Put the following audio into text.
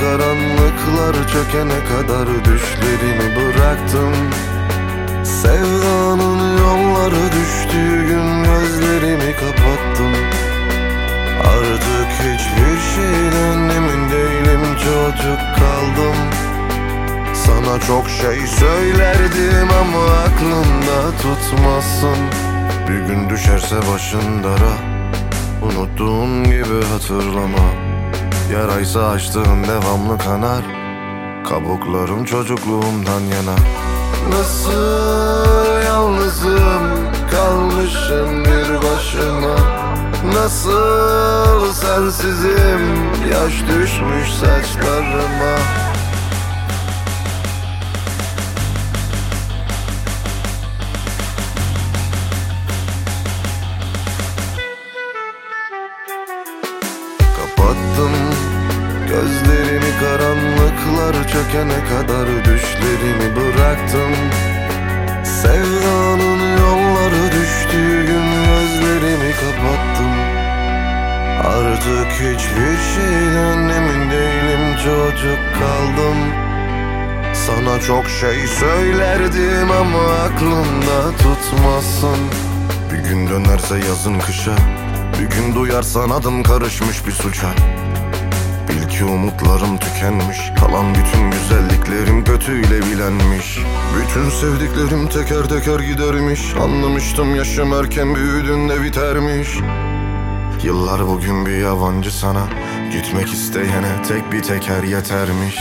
karanlıklar çökene kadar düşlerimi bıraktım. Sevdanın yolları düştüğü gün gözlerimi kapattım. Artık hiçbir şeyden emin değilim çocuk kaldım. Sana çok şey söylerdim ama aklımda tutmazsın Bir gün düşerse başın dara Unuttuğun gibi hatırlama. Yaraysa açtığın devamlı kanar. Kabuklarım çocukluğumdan yana. Nasıl yalnızım kalmışım bir başıma? Nasıl sensizim yaş düşmüş saçlarıma Kapattım gözlerimi karanlıklar çökene kadar düşlerimi bıraktım. Sevdanın yolları düştüğü gün gözlerimi kapattım. Artık hiçbir şeyden emin değilim çocuk kaldım. Sana çok şey söylerdim ama aklımda tutmazsın Bir gün dönerse yazın kışa Bir gün duyarsan adım karışmış bir suça. Bil ki umutlarım tükenmiş Kalan bütün güzelliklerim kötüyle bilenmiş. Bütün sevdiklerim teker teker gidermiş Anlamıştım yaşım erken büyüdüğünde bitermiş. Yıllar bugün bir yabancı sana Gitmek isteyene tek bir teker yetermiş